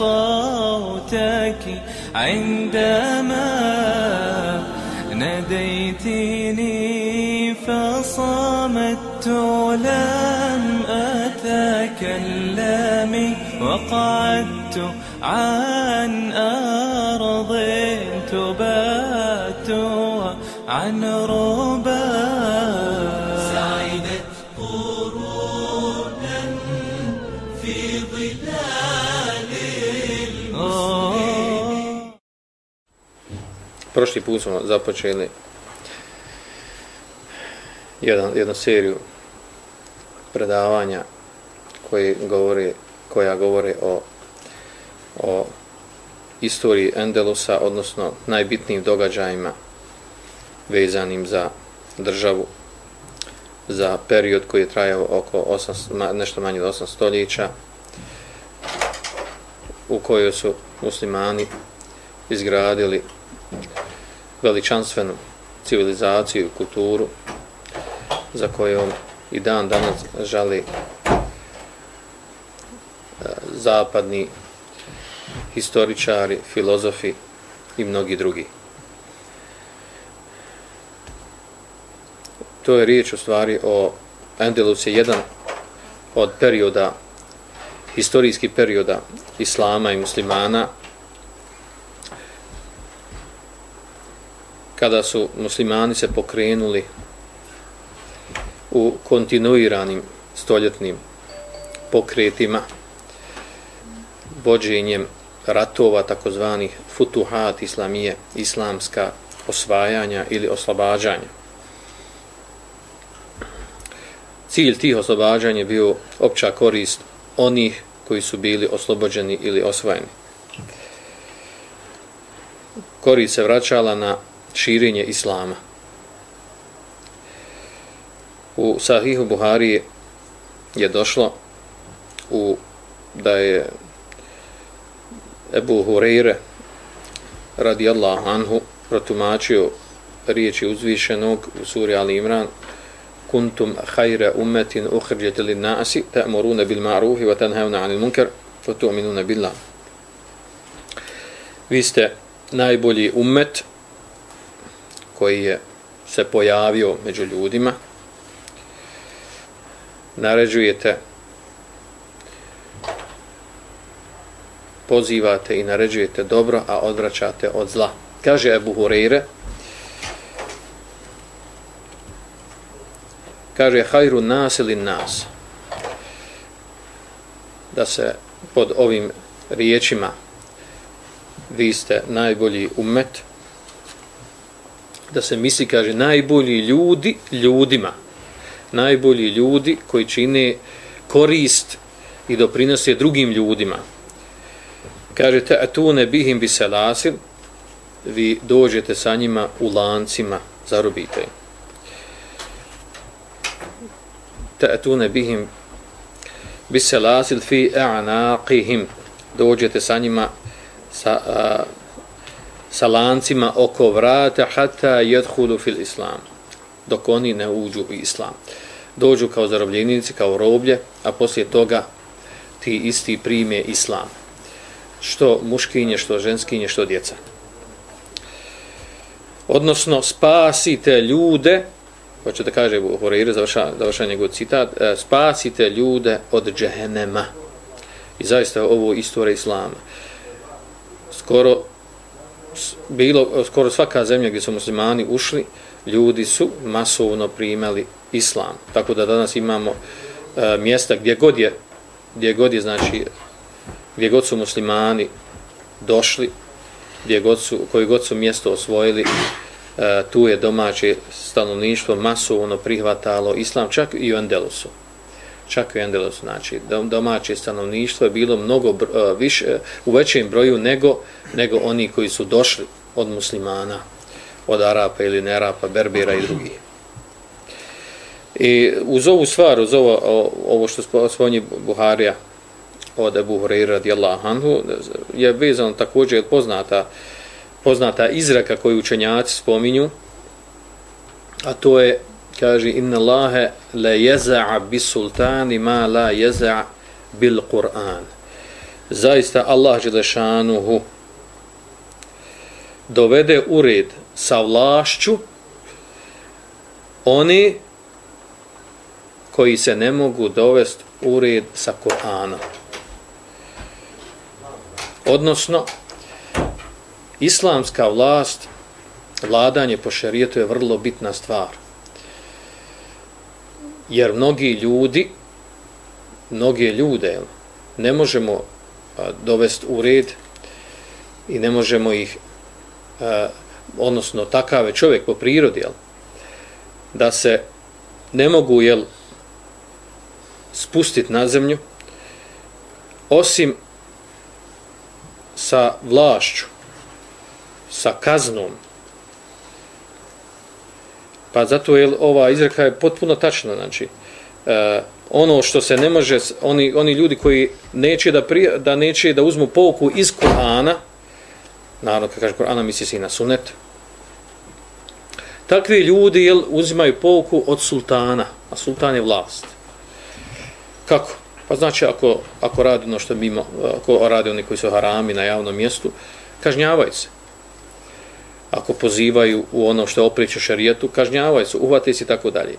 صوتك عندما ناديتني فصمت لم أتكلم وقعدت عن أرض تبات عن ربا Prošli put smo započeli jedan, jednu seriju predavanja koji govori, koja govori o, o istoriji Endelusa, odnosno najbitnijim događajima vezanim za državu, za period koji je trajao oko 8, nešto manje od 8 stoljeća, u kojoj su muslimani izgradili veličanstvenu civilizaciju i kulturu za kojom i dan danas žali e, zapadni historičari, filozofi i mnogi drugi. To je riječ u stvari o Endelus je jedan od perioda, historijskih perioda Islama i muslimana kada su muslimani se pokrenuli u kontinuiranim stoljetnim pokretima vođenjem ratova takozvanih futuhat islamije, islamska osvajanja ili oslobađanja. Cilj tih oslobađanja je bio opća korist onih koji su bili oslobođeni ili osvojeni. Korist se vraćala na širenje islama. U Sahihu Buhari je došlo u da je Ebu Hureyre radijallahu anhu protumačio riječi uzvišenog u suri Ali Imran kuntum khayra ummetin uhrđete li nasi ta'muruna bil ma'ruhi wa tanhavna anil munkar wa tu'minuna billah vi ste najbolji ummet koji je se pojavio među ljudima, naređujete, pozivate i naređujete dobro, a odvraćate od zla. Kaže Ebu Hureyre, kaže hajru nas ili nas, da se pod ovim riječima vi ste najbolji umet, da se misli, kaže, najbolji ljudi ljudima. Najbolji ljudi koji čine korist i doprinose drugim ljudima. Kaže, te tu ne bihim bi se lasil, vi dođete sa njima u lancima, zarobite. Te tu ne bihim bi se lasil fi a'naqihim, dođete sa njima sa, a, sa lancima oko vrata hata jedhulu fil islam dok oni ne uđu u islam. Dođu kao zarobljenici kao roblje a poslije toga ti isti prime islam. Što muškinje što ženskinje što djeca. Odnosno spasite ljude hoće da kaže Horeire završa, završa njegov citat e, spasite ljude od džehennema. I zaista ovo istorija islama. Skoro bilo skoro svaka zemlja gdje su muslimani ušli, ljudi su masovno primali islam. Tako da danas imamo e, mjesta gdje god je, gdje god je, znači, gdje god su muslimani došli, gdje god su, koji god su mjesto osvojili, e, tu je domaće stanovništvo masovno prihvatalo islam, čak i u Endelusu čak i u Endelosu, znači dom, domaće stanovništvo je bilo mnogo br, e, više, u većem broju nego, nego oni koji su došli od muslimana, od Arapa ili Nerapa, Berbera i drugih. I uz ovu stvar, uz ovo, ovo što spominje Buharija od Ebu Hureyra radijallahu anhu, je vezano također poznata, poznata izraka koju učenjaci spominju, a to je, kaže, inna Allahe la jeza'a bis sultani ma la jeza'a bil Kur'an. Zaista Allah Želešanuhu dovede u red sa vlašću oni koji se ne mogu dovesti u red sa Kur'anom. Odnosno, islamska vlast, vladanje po šarijetu je vrlo bitna stvar. Jer mnogi ljudi, mnoge ljude, ne možemo dovesti u red i ne možemo ih, odnosno takav je čovjek po prirodi, jel, da se ne mogu jel, spustiti na zemlju, osim sa vlašću, sa kaznom. Pa zato je ova izreka je potpuno tačna, znači e, ono što se ne može oni oni ljudi koji neće da prija, da neće da uzmu pouku iz Kur'ana, naravno kad kaže Kur'ana misli se i na Sunnet. Takvi ljudi jel uzimaju pouku od sultana, a sultan je vlast. Kako? Pa znači ako, ako radi ono što mimo, ako radi oni koji su harami na javnom mjestu, kažnjavaju se. Ako pozivaju u ono što je opriče šarijetu, kažnjavaju se, uvate se i tako dalje.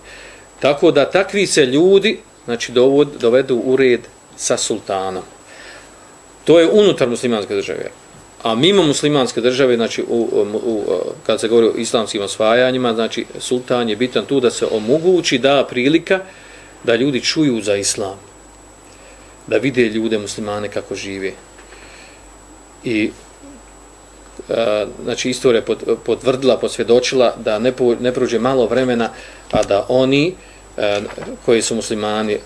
Tako da takvi se ljudi znači, dovod, dovedu u red sa sultanom. To je unutar muslimanske države. A mimo muslimanske države, znači, u, u, u, kad se govori o islamskim osvajanjima, znači, sultan je bitan tu da se omogući, da prilika, da ljudi čuju za islam, da vide ljude muslimane kako žive. I E, znači istorija potvrdila, posvjedočila da ne, po, ne prođe malo vremena, a da oni e, koji su muslimani e,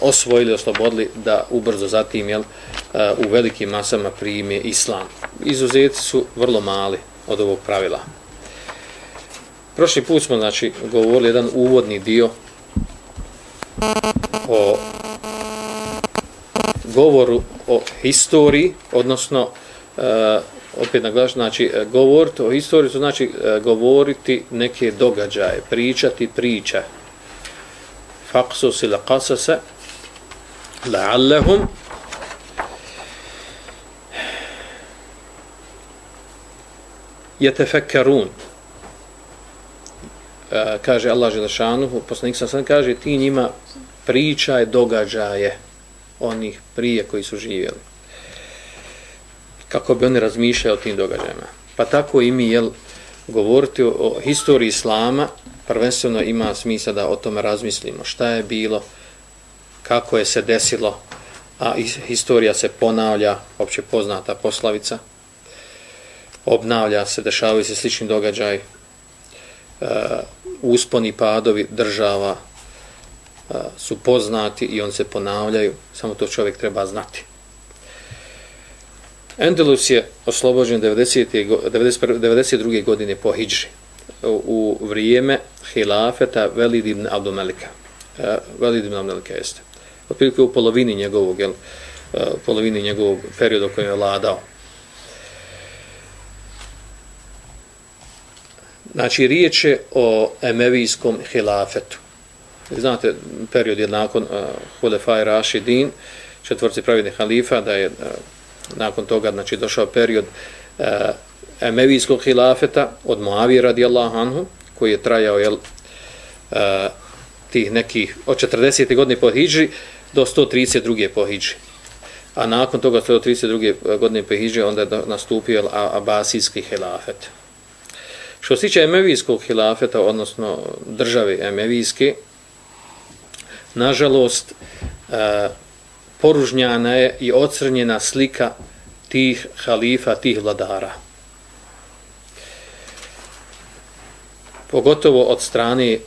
osvojili, oslobodili, da ubrzo zatim jel, u velikim masama prime islam. Izuzeti su vrlo mali od ovog pravila. Prošli put smo znači, govorili jedan uvodni dio o govoru o historiji, odnosno opet naglaš, znači e, govoriti o historiji, to znači e, govoriti neke događaje, pričati priče. Faksus ila qasasa la'allahum jetefekkerun e, kaže Allah Želešanuhu, poslanik sam sam kaže, ti njima pričaj događaje onih prije koji su živjeli. Kako bi oni razmišljali o tim događajima. Pa tako i mi, jel, govoriti o, o historiji Islama, prvenstveno ima smisla da o tome razmislimo. Šta je bilo, kako je se desilo, a historija se ponavlja, opće poznata poslavica, obnavlja se, dešavaju se slični događaj, uh, usponi padovi država uh, su poznati i on se ponavljaju, samo to čovjek treba znati. Endelus je oslobođen 90. 91, 92. godine po Hidži u, vrijeme hilafeta Velid ibn Abdomelika. E, Velid ibn Abdomelika jeste. Otprilike u polovini njegovog, jel, e, polovini njegovog perioda kojem je vladao. Znači, riječ je o emevijskom hilafetu. Znate, period je nakon e, uh, Hulefaj Rašidin, četvrci pravidnih halifa, da je uh, nakon toga znači, došao period uh, emevijskog hilafeta od Moavije radijallahu anhu, koji je trajao jel, uh, tih nekih od 40. godine po Hidži do 132. po Hidži. A nakon toga 132. Eh, godine po Hidži onda je nastupio Abasijski hilafet. Što se tiče emevijskog hilafeta, odnosno države emevijske, nažalost, e, poružnjana je i ocrnjena slika tih halifa, tih vladara. Pogotovo od strane e,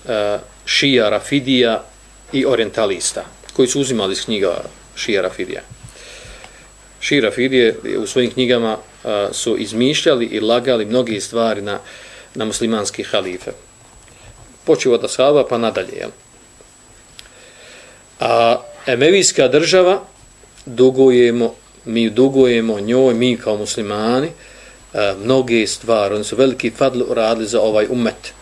šija, rafidija i orientalista. koji su uzimali iz knjiga Šija Rafidija. Šija Rafidije u svojim knjigama e, su izmišljali i lagali mnoge stvari na, na muslimanski halife. Počeo od Ashaba pa nadalje. Jel? A Emevijska država dugujemo, mi dugujemo njoj, mi kao muslimani, e, mnoge stvari. Oni su veliki fadl radili za ovaj umet.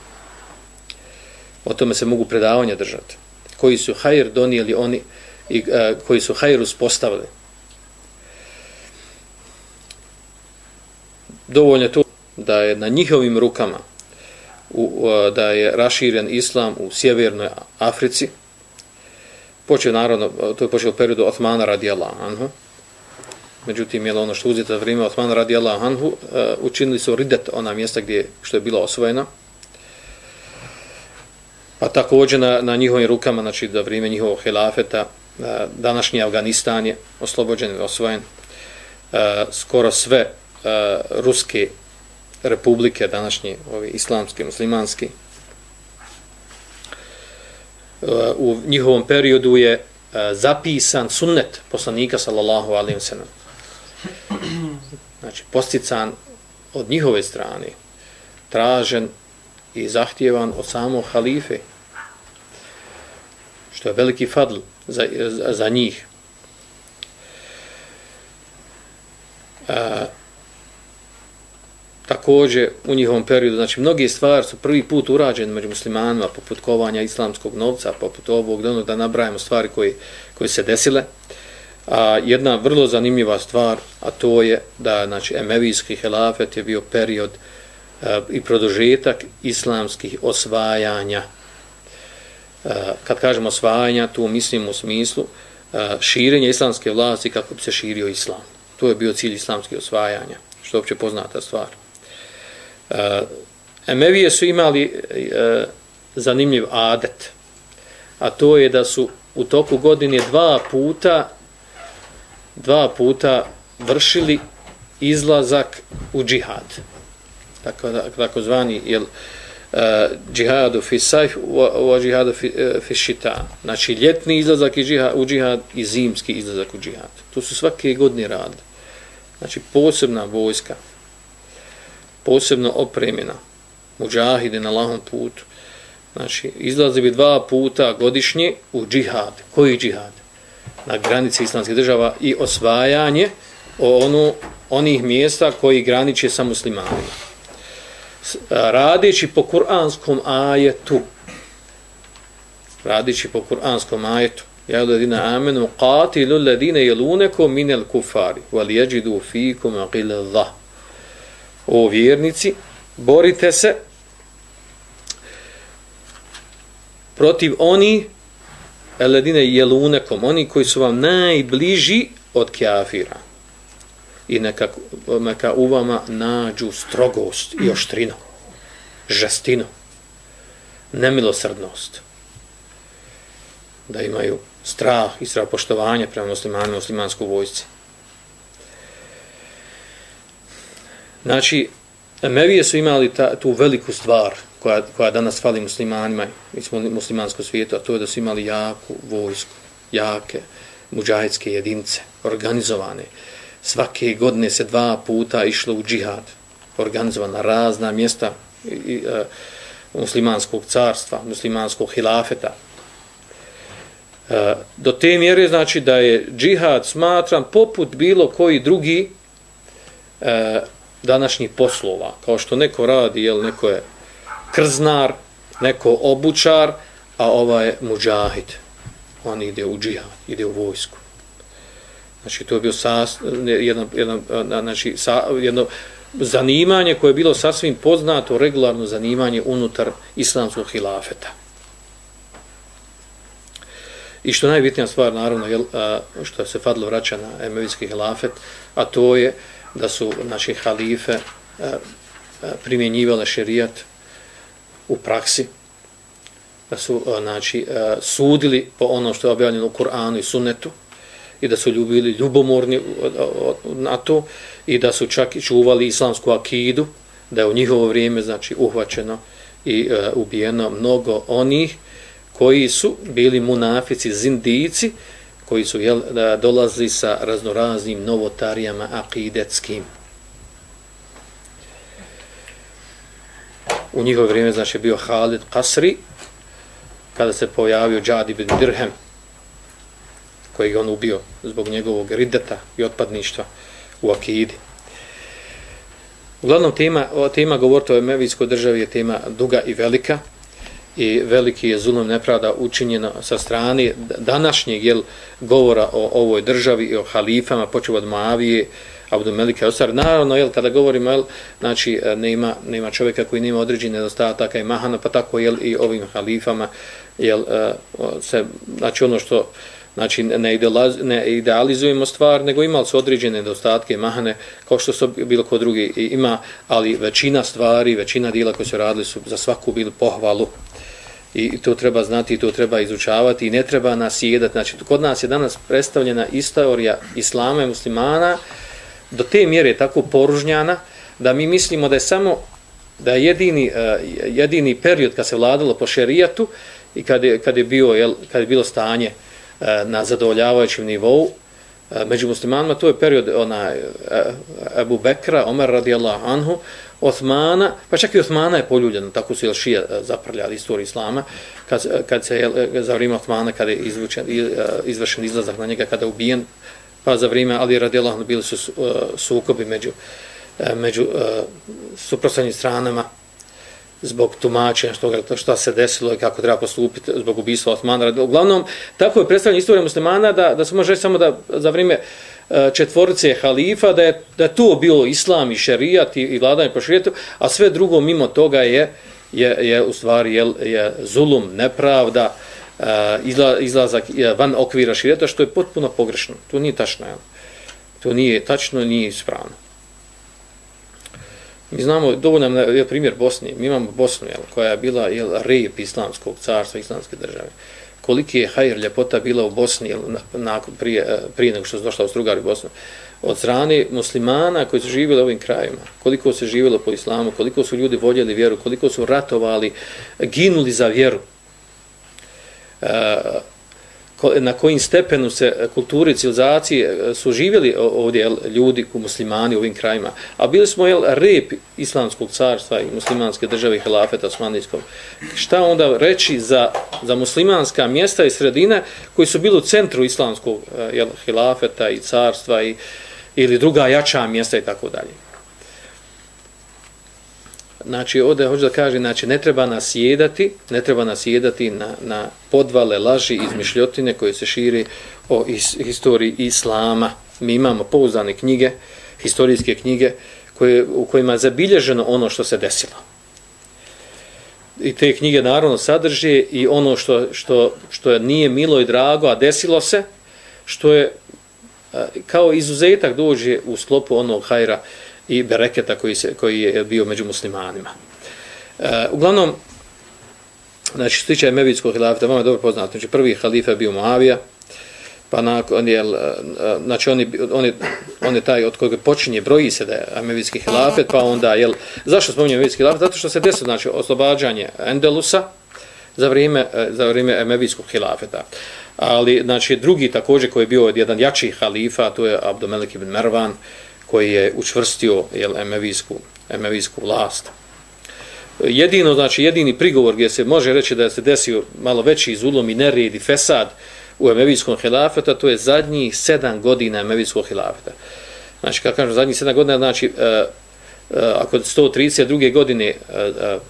O tome se mogu predavanja držati. Koji su hajr donijeli oni i a, koji su hajr uspostavili. Dovoljno je to da je na njihovim rukama u, e, da je raširen islam u sjevernoj Africi. Počeo naravno, to je počeo u periodu Osmana radijallahu anhu. Međutim, je ono što uzeti za vrijeme Osmana radijallahu anhu, e, učinili su ridet ona mjesta gdje što je bilo osvojeno. Pa također na, na njihovim rukama, znači da vrijeme njihovog hilafeta, e, današnji Afganistan je oslobođen i osvojen. E, skoro sve ruske republike, današnje ovi islamske, muslimanske. U njihovom periodu je e, zapisan sunnet poslanika sallallahu alaihi wasallam. Znači, postican od njihove strane, tražen i zahtjevan od samog halife, što je veliki fadl za, za, za njih. A, također u njihovom periodu, znači mnoge stvari su prvi put urađene među muslimanima, poput kovanja islamskog novca, poput ovog, da, ono, da nabrajamo stvari koje, koje se desile. A jedna vrlo zanimljiva stvar, a to je da znači, emevijski helafet je bio period a, i produžetak islamskih osvajanja. A, kad kažemo osvajanja, tu mislim u smislu a, širenja islamske vlasti kako bi se širio islam. To je bio cilj islamskih osvajanja, što je opće poznata stvar. Emevije su imali e, zanimljiv adet, a to je da su u toku godine dva puta dva puta vršili izlazak u džihad. Tako, da, tako zvani jel, uh, džihadu fi sajf u džihadu fi, uh, fi šita. Znači ljetni izlazak i džihad, u džihad i zimski izlazak u džihad. To su svake godine radili. Znači posebna vojska posebno opremljena muđahide na lahom putu. Znači, izlazi bi dva puta godišnje u džihad. Koji džihad? Na granici islamske država i osvajanje onu, onih mjesta koji graniče sa muslimanima. Radeći po kuranskom ajetu, radići po kuranskom ajetu, ja ladina amenu qatilu ladina jelunekom minel kufari, wal yajidu fikum aqila o vjernici, borite se protiv oni eledine jelunekom, oni koji su vam najbliži od kjafira. I neka, neka u vama nađu strogost i oštrinu, žestinu, nemilosrdnost. Da imaju strah i strah poštovanja prema muslimanima, muslimanskoj vojci. Znači, Emevije su imali ta, tu veliku stvar koja, koja danas fali muslimanima i muslimansko svijetu, a to je da su imali jaku vojsku, jake muđahidske jedince, organizovane. Svake godine se dva puta išlo u džihad, organizovana razna mjesta i, i, a, muslimanskog carstva, muslimanskog hilafeta. A, do te mjere znači da je džihad smatran poput bilo koji drugi a, današnjih poslova, kao što neko radi, jel, neko je krznar, neko obučar, a ova je muđahid. On ide u džihad, ide u vojsku. Znači, to je bio sas, jedno, jedno, znači, sa, jedno zanimanje koje je bilo sasvim poznato, regularno zanimanje unutar islamskog hilafeta. I što najbitnija stvar, naravno, jel, što se Fadlo vraća na emevijski hilafet, a to je da su naši halife e, e, primjenjivale šerijat u praksi, da su e, znači, sudili po ono što je objavljeno u Kur'anu i Sunnetu i da su ljubili ljubomorni na to i da su čak čuvali islamsku akidu, da je u njihovo vrijeme znači uhvaćeno i ubijeno mnogo onih koji su bili munafici, zindici, koji su jel, dolazili sa raznoraznim novotarijama akidetskim. U njihovo vrijeme znači bio Halid Kasri, kada se pojavio Džadi bin Dirhem, koji je on ubio zbog njegovog rideta i otpadništva u akidi. Uglavnom, tema, tema govorite o Emevijskoj državi je tema duga i velika i veliki je zulom nepravda učinjena sa strane današnjeg jel, govora o ovoj državi i o halifama, počeo od Moavije, Abdu Melike Osar. Naravno, jel, kada govorimo, jel, znači, e, nema, nema čovjeka koji nema određene nedostataka i mahana, pa tako jel, i ovim halifama, jel, e, se, znači ono što, znači ne, ne idealizujemo stvar, nego imali su određene nedostatke mahane, kao što su bilo ko drugi ima, ali većina stvari, većina dijela koje su radili su za svaku bili pohvalu. I to treba znati, to treba izučavati i ne treba nas jedati. Znači, kod nas je danas predstavljena istorija islama i muslimana do te mjere tako poružnjana da mi mislimo da je samo da je jedini, uh, jedini period kad se vladalo po šerijatu i kad je, kad je, bio, jel, kad je bilo stanje uh, na zadovoljavajućem nivou e, među muslimanima, to je period ona Abu Bekra, Omer radijallahu anhu, Osmana, pa čak i Osmana je poljuljeno, tako su jel šija e, zaprljali istoriju Islama, kad, e, kad se jel, e, za vrijeme Osmana, kada je izvučen, izvršen izlazak na njega, kada je ubijen, pa za vrijeme Ali radijallahu bili su sukobi među, među suprotstavnim stranama, zbog tumačenja što, što se desilo i kako treba postupiti zbog ubistva Osmana. Uglavnom, tako je predstavljena istorija muslimana da, da se može samo da za vrijeme četvorice halifa da je, da je to bilo islam i šerijat i, i vladanje po šerijetu, a sve drugo mimo toga je, je, je u stvari je, je zulum, nepravda, e, izla, izlazak e, van okvira šerijata, što je potpuno pogrešno. To nije tačno. Jel? To nije tačno, nije ispravno. Mi znamo, dovoljno je primjer Bosne. Mi imamo Bosnu, jel, koja je bila jel, rep islamskog carstva, islamske države. Koliki je hajr ljepota bila u Bosni nakon, prije, e, prije nego što su došla u Strugari u Bosnu. Od strane muslimana koji su živjeli u ovim krajima, koliko se živjelo po islamu, koliko su ljudi voljeli vjeru, koliko su ratovali, ginuli za vjeru. Uh, na kojim stepenu se kulturi civilizacije e, su živjeli ovdje ljudi ku muslimani u ovim krajima. A bili smo jel, rep islamskog carstva i muslimanske države i helafeta osmanijskog. Šta onda reći za, za muslimanska mjesta i sredine koji su bili u centru islamskog e, jel, helafeta i carstva i, ili druga jača mjesta i tako dalje. Znači, ovdje hoću da kaže, znači, ne treba nas jedati, ne treba nas jedati na, na podvale, laži, izmišljotine koje se širi o is, historiji Islama. Mi imamo pouzdane knjige, historijske knjige, koje, u kojima je zabilježeno ono što se desilo. I te knjige naravno sadrže i ono što, što, što nije milo i drago, a desilo se, što je kao izuzetak dođe u sklopu onog hajra, i bereketa koji, se, koji je bio među muslimanima. E, uglavnom, znači, što tiče Emevijskog hilafeta, vam je dobro poznato, znači, prvi halifa je bio Moavija, pa nakon, je, e, znači, on je, on, je, on je taj od kojeg počinje, broji se da je Emevijski hilafet, pa onda, jel, zašto spominje Emevijski hilafet? Zato što se desilo, znači, oslobađanje Endelusa za vrijeme, e, za vrijeme Emevijskog hilafeta. Ali, znači, drugi također koji je bio jedan jači halifa, to je Abdomelik ibn Mervan, koji je učvrstio jel, emevijsku, emevijsku vlast. Jedino, znači, jedini prigovor gdje se može reći da se desio malo veći zulom i nerijed i fesad u emevijskom hilafeta, to je zadnjih sedam godina emevijskog hilafeta. Znači, kako kažem, zadnjih sedam godina, znači, uh, uh, ako 132. godine uh, uh,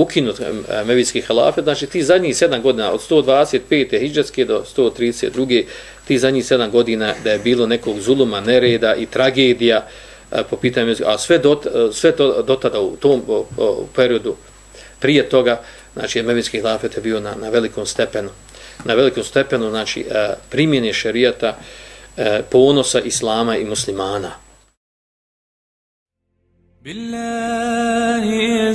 ukinut emevijski halafet, znači ti zadnjih sedam godina, od 125. hijđarske do 132 ti zadnjih sedam godina da je bilo nekog zuluma, nereda i tragedija e, po pitanju, a sve, dot, e, sve to dotada u tom u periodu prije toga, znači Emevinski halafet je bio na, na velikom stepenu. Na velikom stepenu, znači e, primjene primjenje šerijata, ponosa islama i muslimana. Billahi